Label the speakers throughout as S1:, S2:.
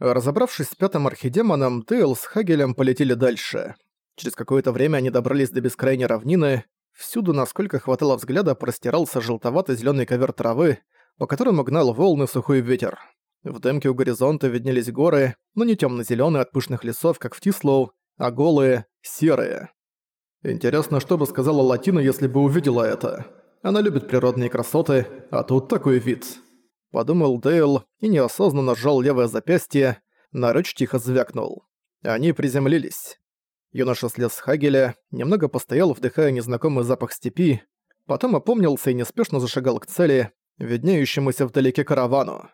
S1: Разобравшись с пятым архидемоном, Тейл с Хагелем полетели дальше. Через какое-то время они добрались до бескрайней равнины. Всюду, насколько хватало взгляда, простирался желтоватый зеленый ковер травы, по которому гнал волны сухой ветер. В дымке у горизонта виднелись горы, но не темно зеленые от пышных лесов, как в Тислоу, а голые, серые. Интересно, что бы сказала Латина, если бы увидела это. Она любит природные красоты, а тут такой вид. Подумал Дейл и неосознанно сжал левое запястье, нарыч тихо звякнул. Они приземлились. Юноша слез с Хагеля, немного постоял, вдыхая незнакомый запах степи, потом опомнился и неспешно зашагал к цели, виднеющемуся вдалеке каравану.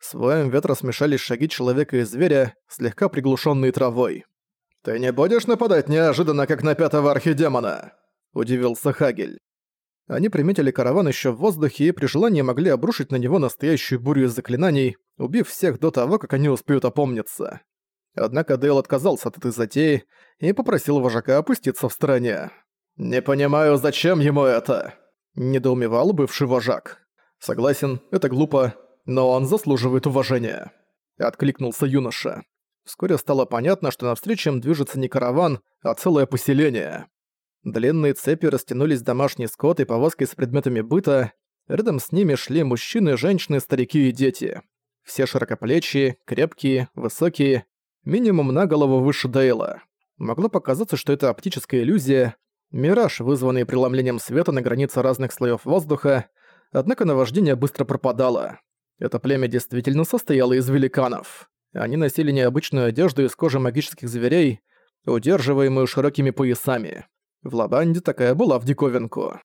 S1: С воем ветра смешались шаги человека и зверя, слегка приглушенные травой. «Ты не будешь нападать неожиданно, как на пятого архидемона?» – удивился Хагель. Они приметили караван еще в воздухе и при желании могли обрушить на него настоящую бурю из заклинаний, убив всех до того, как они успеют опомниться. Однако Дейл отказался от этой затеи и попросил вожака опуститься в стороне. «Не понимаю, зачем ему это?» – недоумевал бывший вожак. «Согласен, это глупо, но он заслуживает уважения», — откликнулся юноша. Вскоре стало понятно, что навстречу им движется не караван, а целое поселение. Длинные цепи растянулись домашний скот и повозки с предметами быта. Рядом с ними шли мужчины, женщины, старики и дети. Все широкоплечие, крепкие, высокие, минимум на голову выше Дейла. Могло показаться, что это оптическая иллюзия, мираж, вызванный преломлением света на границе разных слоев воздуха, однако наваждение быстро пропадало. Это племя действительно состояло из великанов. Они носили необычную одежду из кожи магических зверей, удерживаемую широкими поясами. В Лабанде такая была в диковинку.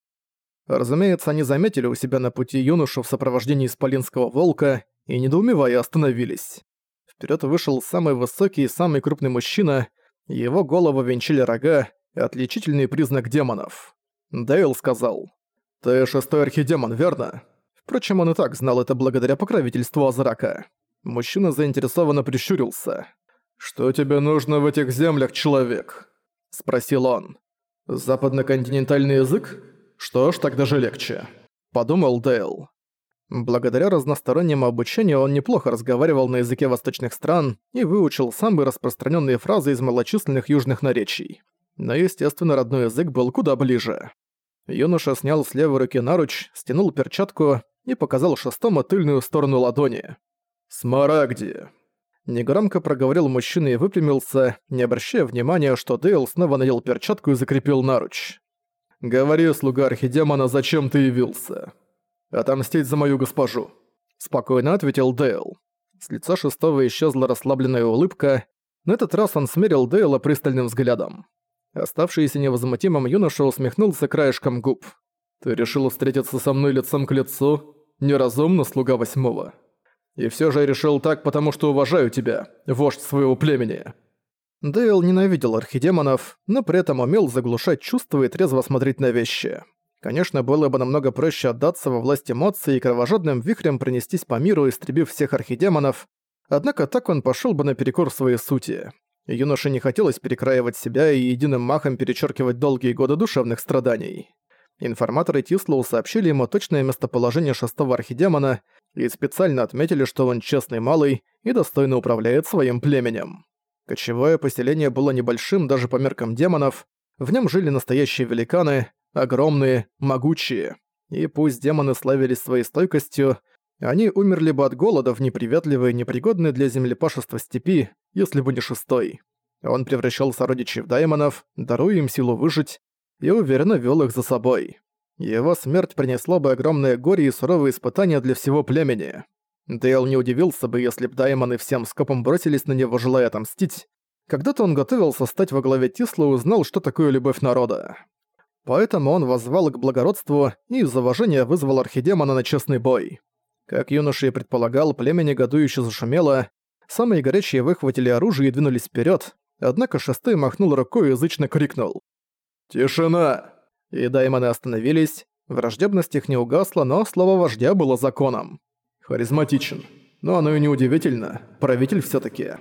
S1: Разумеется, они заметили у себя на пути юношу в сопровождении исполинского волка и, недоумевая, остановились. Вперед вышел самый высокий и самый крупный мужчина, его голову венчали рога, отличительный признак демонов. Дейл сказал, «Ты шестой архидемон, верно?» Впрочем, он и так знал это благодаря покровительству Азрака. Мужчина заинтересованно прищурился. «Что тебе нужно в этих землях, человек?» – спросил он. «Западно-континентальный язык? Что ж, так даже легче», – подумал Дейл. Благодаря разностороннему обучению он неплохо разговаривал на языке восточных стран и выучил самые распространенные фразы из малочисленных южных наречий. Но, естественно, родной язык был куда ближе. Юноша снял с левой руки наруч, стянул перчатку и показал шестому тыльную сторону ладони. «Смарагди!» Негромко проговорил мужчина и выпрямился, не обращая внимания, что Дейл снова надел перчатку и закрепил наруч. «Говори, слуга архидемона, зачем ты явился?» «Отомстить за мою госпожу», — спокойно ответил Дейл. С лица шестого исчезла расслабленная улыбка, на этот раз он смерил Дейла пристальным взглядом. Оставшийся невозмутимым юноша усмехнулся краешком губ. «Ты решил встретиться со мной лицом к лицу? Неразумно, слуга восьмого. И все же я решил так, потому что уважаю тебя, вождь своего племени». Дейл ненавидел архидемонов, но при этом умел заглушать чувства и трезво смотреть на вещи. Конечно, было бы намного проще отдаться во власть эмоций и кровожадным вихрем пронестись по миру, истребив всех архидемонов, однако так он пошел бы наперекор своей сути. Юноше не хотелось перекраивать себя и единым махом перечеркивать долгие годы душевных страданий. Информаторы Тислоу сообщили ему точное местоположение шестого архидемона и специально отметили, что он честный малый и достойно управляет своим племенем. Кочевое поселение было небольшим даже по меркам демонов, в нем жили настоящие великаны, огромные, могучие. И пусть демоны славились своей стойкостью, они умерли бы от голода в неприветливые, непригодные для землепашества степи, если бы не шестой. Он превращал сородичей в даймонов, даруя им силу выжить, и уверенно вел их за собой. Его смерть принесла бы огромное горе и суровые испытания для всего племени. Дейл не удивился бы, если б Даймоны всем скопом бросились на него, желая отомстить. Когда-то он готовился стать во главе Тисла и узнал, что такое любовь народа. Поэтому он воззвал к благородству и из уважения вызвал архидемона на честный бой. Как юноша и предполагал, племя негодующе зашумело, самые горячие выхватили оружие и двинулись вперед. однако шестой махнул рукой и язычно крикнул. «Тишина!» И даймоны остановились. Враждебность их не угасла, но слово вождя было законом. «Харизматичен. Но оно и не удивительно. Правитель все таки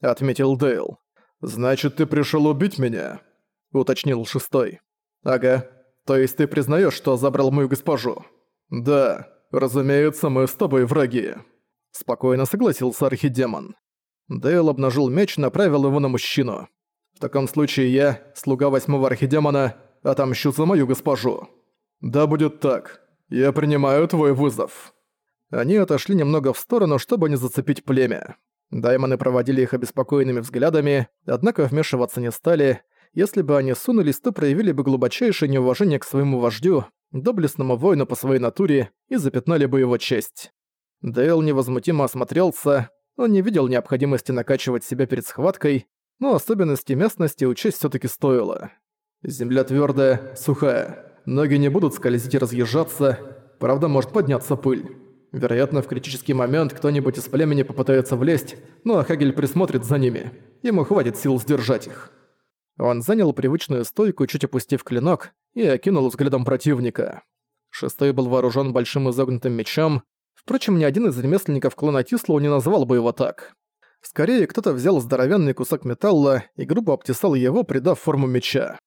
S1: отметил Дейл. «Значит, ты пришел убить меня?» — уточнил шестой. «Ага. То есть ты признаешь, что забрал мою госпожу?» «Да. Разумеется, мы с тобой враги». Спокойно согласился архидемон. Дейл обнажил меч и направил его на мужчину. «В таком случае я, слуга восьмого архидемона, отомщу за мою госпожу». «Да будет так. Я принимаю твой вызов». Они отошли немного в сторону, чтобы не зацепить племя. Даймоны проводили их обеспокоенными взглядами, однако вмешиваться не стали. Если бы они сунулись, то проявили бы глубочайшее неуважение к своему вождю, доблестному воину по своей натуре, и запятнали бы его честь. Дейл невозмутимо осмотрелся, он не видел необходимости накачивать себя перед схваткой, но особенности местности учесть все таки стоило. Земля твердая, сухая, ноги не будут скользить и разъезжаться, правда может подняться пыль. Вероятно, в критический момент кто-нибудь из племени попытается влезть, но Хагель присмотрит за ними. Ему хватит сил сдержать их. Он занял привычную стойку, чуть опустив клинок, и окинул взглядом противника. Шестой был вооружен большим изогнутым мечом. Впрочем, ни один из ремесленников клана Тислоу не назвал бы его так. Скорее, кто-то взял здоровенный кусок металла и грубо обтесал его, придав форму меча.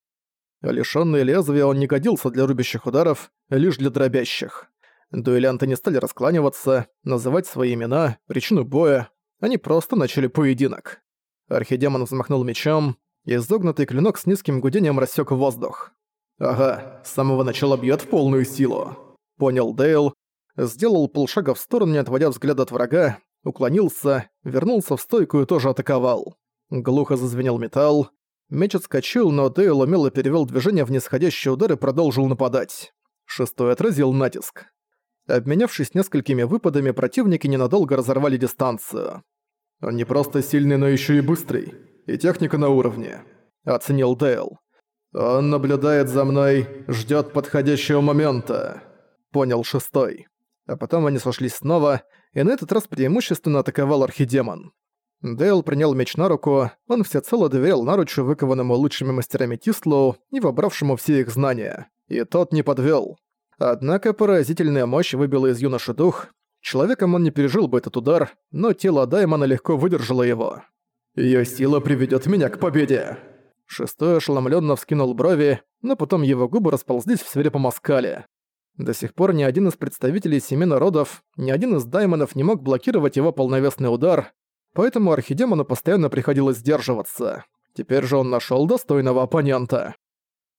S1: Лишённый лезвия он не годился для рубящих ударов, лишь для дробящих. Дуэлянты не стали раскланиваться, называть свои имена, причину боя. Они просто начали поединок. Архидемон взмахнул мечом, и изогнутый клинок с низким гудением рассек воздух. «Ага, с самого начала бьет в полную силу», — понял Дейл. Сделал полшага в сторону, не отводя взгляд от врага, уклонился, вернулся в стойку и тоже атаковал. Глухо зазвенел металл. Меч отскочил, но Дейл умело перевел движение в нисходящий удар и продолжил нападать. Шестой отразил натиск. Обменявшись несколькими выпадами, противники ненадолго разорвали дистанцию. «Он не просто сильный, но еще и быстрый. И техника на уровне», — оценил Дейл. «Он наблюдает за мной, ждет подходящего момента», — понял шестой. А потом они сошлись снова, и на этот раз преимущественно атаковал архидемон. Дейл принял меч на руку, он всецело доверял наручу, выкованному лучшими мастерами Тислоу и вобравшему все их знания. И тот не подвел. Однако поразительная мощь выбила из юноши дух. Человеком он не пережил бы этот удар, но тело Даймона легко выдержало его. Ее сила приведет меня к победе!» Шестой ошеломленно вскинул брови, но потом его губы расползлись в свирепом оскале. До сих пор ни один из представителей семи народов, ни один из даймонов не мог блокировать его полновесный удар, поэтому архидемону постоянно приходилось сдерживаться. Теперь же он нашел достойного оппонента.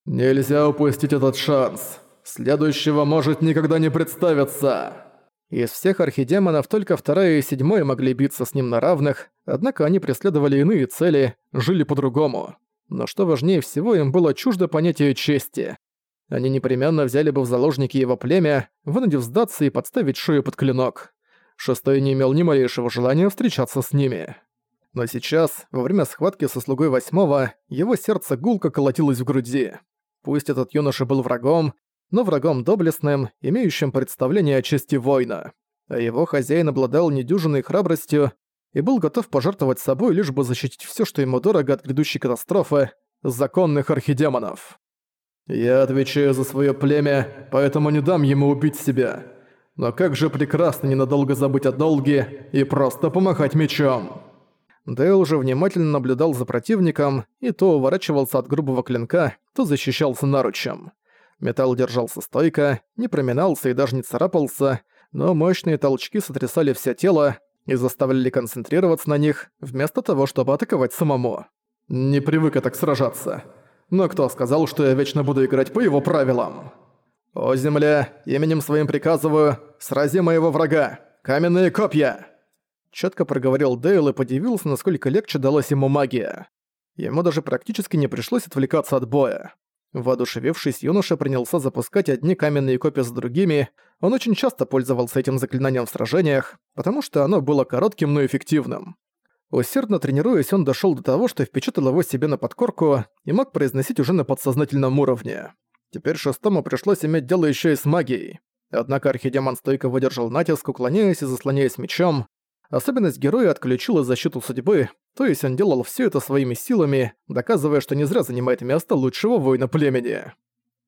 S1: «Нельзя упустить этот шанс!» Следующего может никогда не представиться!» Из всех архидемонов только вторая и седьмой могли биться с ним на равных, однако они преследовали иные цели, жили по-другому. Но что важнее всего, им было чуждо понятие чести. Они непременно взяли бы в заложники его племя, вынудив сдаться и подставить шею под клинок. Шестой не имел ни малейшего желания встречаться с ними. Но сейчас, во время схватки со слугой восьмого, его сердце гулко колотилось в груди. Пусть этот юноша был врагом, но врагом доблестным, имеющим представление о чести воина. А его хозяин обладал недюжинной храбростью и был готов пожертвовать собой, лишь бы защитить все, что ему дорого от грядущей катастрофы – законных архидемонов. «Я отвечаю за свое племя, поэтому не дам ему убить себя. Но как же прекрасно ненадолго забыть о долге и просто помахать мечом!» Дейл уже внимательно наблюдал за противником и то уворачивался от грубого клинка, то защищался наручем. Металл держался стойко, не проминался и даже не царапался, но мощные толчки сотрясали все тело и заставляли концентрироваться на них, вместо того, чтобы атаковать самому. Не привык я так сражаться. Но кто сказал, что я вечно буду играть по его правилам? «О, земля, именем своим приказываю, срази моего врага! Каменные копья!» Четко проговорил Дейл и подивился, насколько легче далась ему магия. Ему даже практически не пришлось отвлекаться от боя. Воодушевившись, юноша принялся запускать одни каменные копья с другими. Он очень часто пользовался этим заклинанием в сражениях, потому что оно было коротким, но эффективным. Усердно тренируясь, он дошёл до того, что впечатал его себе на подкорку и мог произносить уже на подсознательном уровне. Теперь шестому пришлось иметь дело ещё и с магией. Однако архидемон стойко выдержал натиск, уклоняясь и заслоняясь мечом. Особенность героя отключила защиту судьбы, то есть он делал все это своими силами, доказывая, что не зря занимает место лучшего воина племени.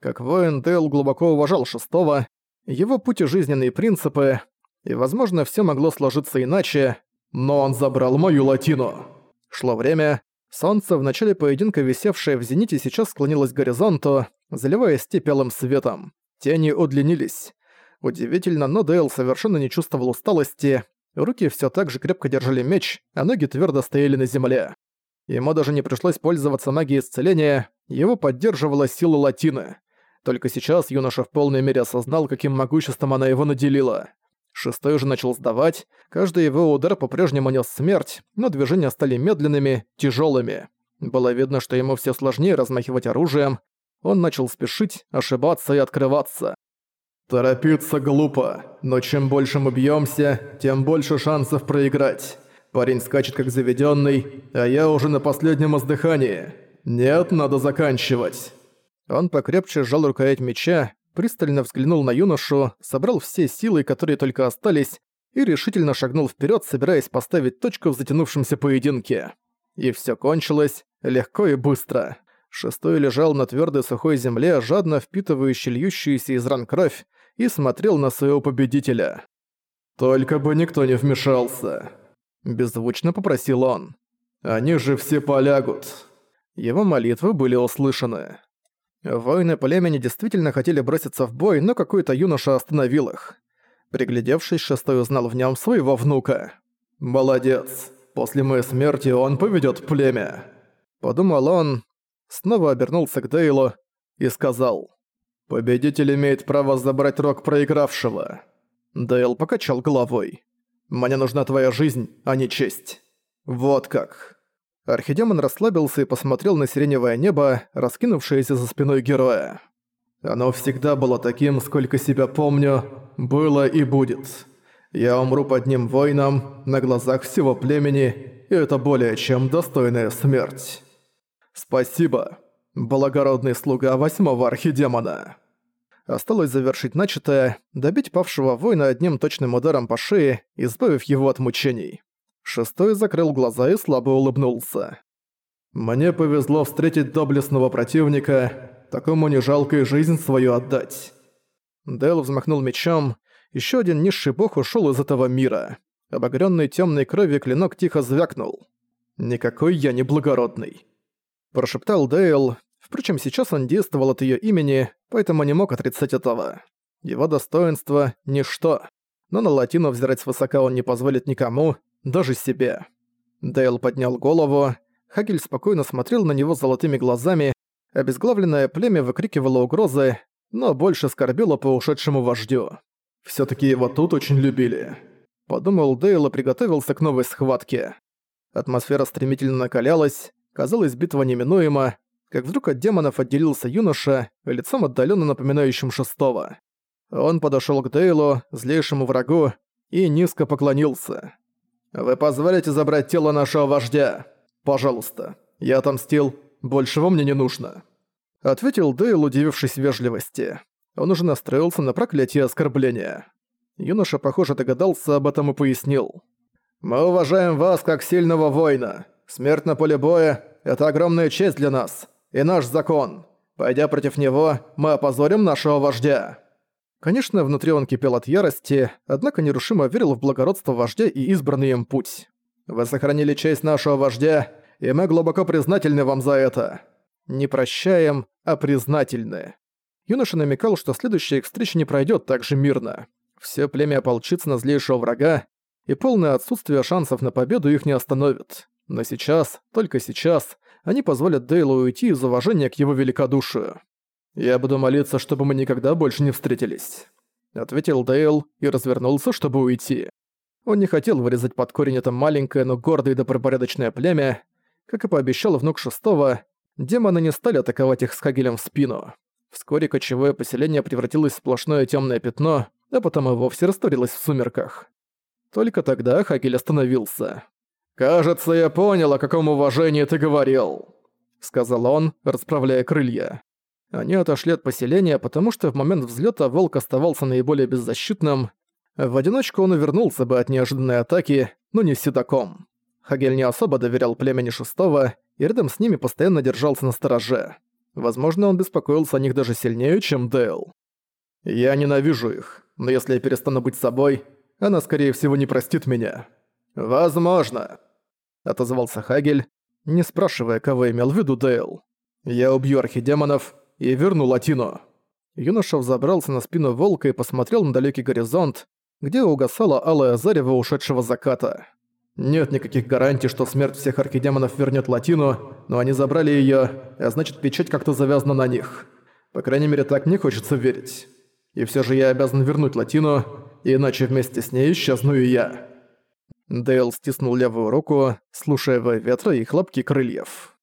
S1: Как воин, Дейл глубоко уважал шестого, его путь и жизненные принципы, и, возможно, все могло сложиться иначе, но он забрал мою латину. Шло время, солнце, в начале поединка висевшее в зените, сейчас склонилось к горизонту, заливая степь светом. Тени удлинились. Удивительно, но Дейл совершенно не чувствовал усталости, Руки все так же крепко держали меч, а ноги твердо стояли на земле. Ему даже не пришлось пользоваться магией исцеления, его поддерживала сила Латины. Только сейчас юноша в полной мере осознал, каким могуществом она его наделила. Шестой уже начал сдавать, каждый его удар по-прежнему нес смерть, но движения стали медленными, тяжелыми. Было видно, что ему все сложнее размахивать оружием. Он начал спешить, ошибаться и открываться. «Торопиться глупо, но чем больше мы бьемся, тем больше шансов проиграть. Парень скачет как заведенный, а я уже на последнем издыхании. Нет, надо заканчивать». Он покрепче сжал рукоять меча, пристально взглянул на юношу, собрал все силы, которые только остались, и решительно шагнул вперед, собираясь поставить точку в затянувшемся поединке. И все кончилось легко и быстро. Шестой лежал на твердой сухой земле, жадно впитывающей льющуюся из ран кровь, и смотрел на своего победителя. «Только бы никто не вмешался», – беззвучно попросил он. «Они же все полягут». Его молитвы были услышаны. Воины племени действительно хотели броситься в бой, но какой-то юноша остановил их. Приглядевшись, шестой узнал в нем своего внука. «Молодец. После моей смерти он поведет племя». Подумал он, снова обернулся к Дейлу и сказал. «Победитель имеет право забрать рог проигравшего». Дейл покачал головой. «Мне нужна твоя жизнь, а не честь». «Вот как». Архидемон расслабился и посмотрел на сиреневое небо, раскинувшееся за спиной героя. «Оно всегда было таким, сколько себя помню, было и будет. Я умру под ним воином, на глазах всего племени, и это более чем достойная смерть. Спасибо, благородный слуга восьмого архидемона». Осталось завершить начатое, добить павшего воина одним точным ударом по шее, избавив его от мучений. Шестой закрыл глаза и слабо улыбнулся. «Мне повезло встретить доблестного противника, такому не жалко и жизнь свою отдать». Дэл взмахнул мечом, еще один низший бог ушел из этого мира. Обогренный темной кровью клинок тихо звякнул. «Никакой я не благородный», – прошептал Дейл. Впрочем, сейчас он действовал от ее имени, поэтому не мог отрицать этого. Его достоинство – ничто. Но на латину взирать свысока он не позволит никому, даже себе. Дейл поднял голову. Хагель спокойно смотрел на него золотыми глазами. Обезглавленное племя выкрикивало угрозы, но больше скорбело по ушедшему вождю. все таки его тут очень любили. Подумал Дейл и приготовился к новой схватке. Атмосфера стремительно накалялась, казалось, битва неминуема, как вдруг от демонов отделился юноша, лицом отдаленно напоминающим шестого. Он подошел к Дейлу, злейшему врагу, и низко поклонился. «Вы позволите забрать тело нашего вождя? Пожалуйста. Я отомстил. Большего мне не нужно». Ответил Дейл, удивившись вежливости. Он уже настроился на проклятие и оскорбления. Юноша, похоже, догадался об этом и пояснил. «Мы уважаем вас как сильного воина. Смерть на поле боя – это огромная честь для нас. И наш закон. Пойдя против него, мы опозорим нашего вождя». Конечно, внутри он кипел от ярости, однако нерушимо верил в благородство вождя и избранный им путь. «Вы сохранили честь нашего вождя, и мы глубоко признательны вам за это. Не прощаем, а признательны». Юноша намекал, что следующая их встреча не пройдет так же мирно. Все племя ополчится на злейшего врага, и полное отсутствие шансов на победу их не остановит. Но сейчас, только сейчас, они позволят Дейлу уйти из уважения к его великодушию. «Я буду молиться, чтобы мы никогда больше не встретились», — ответил Дейл и развернулся, чтобы уйти. Он не хотел вырезать под корень это маленькое, но гордое и добропорядочное племя. Как и пообещал внук шестого, демоны не стали атаковать их с Хагелем в спину. Вскоре кочевое поселение превратилось в сплошное темное пятно, а потом и вовсе растворилось в сумерках. Только тогда Хагель остановился. «Кажется, я понял, о каком уважении ты говорил», — сказал он, расправляя крылья. Они отошли от поселения, потому что в момент взлета волк оставался наиболее беззащитным. В одиночку он увернулся бы от неожиданной атаки, но не седаком. Хагель не особо доверял племени шестого, и рядом с ними постоянно держался на стороже. Возможно, он беспокоился о них даже сильнее, чем Дейл. «Я ненавижу их, но если я перестану быть собой, она, скорее всего, не простит меня». «Возможно», — отозвался Хагель, не спрашивая, кого имел в виду Дейл. «Я убью архидемонов, и верну Латину». Юноша взобрался на спину волка и посмотрел на далекий горизонт. где угасала алая зарево ушедшего заката. Нет никаких гарантий, что смерть всех архидемонов вернет Латину, но они забрали ее, а значит печать как-то завязана на них. По крайней мере, так не хочется верить. И все же я обязан вернуть Латину, иначе вместе с ней исчезну и я. Дейл стиснул левую руку, слушая ветра и хлопки крыльев.